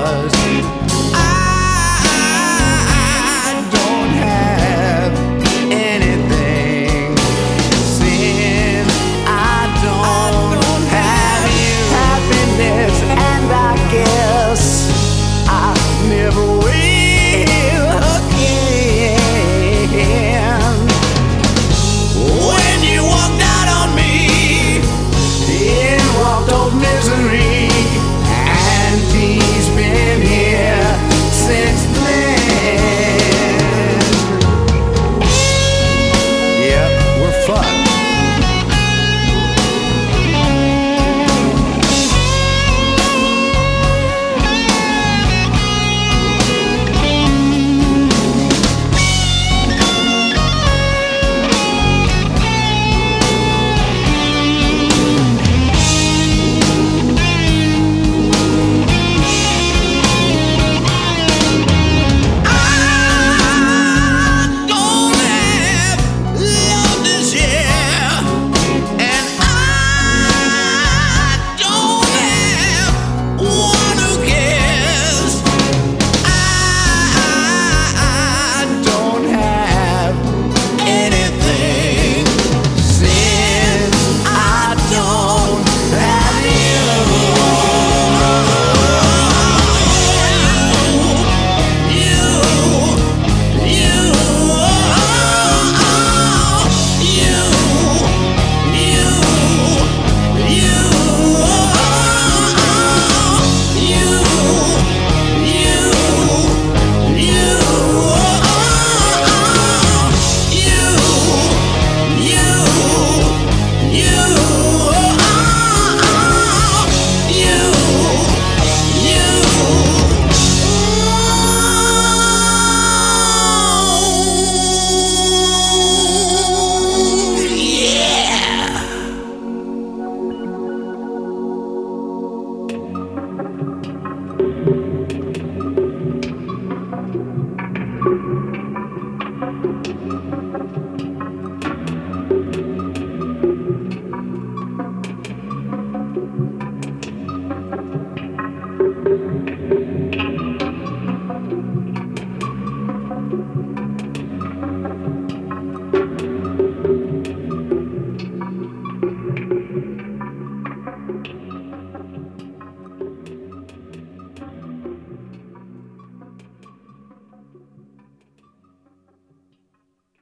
stars.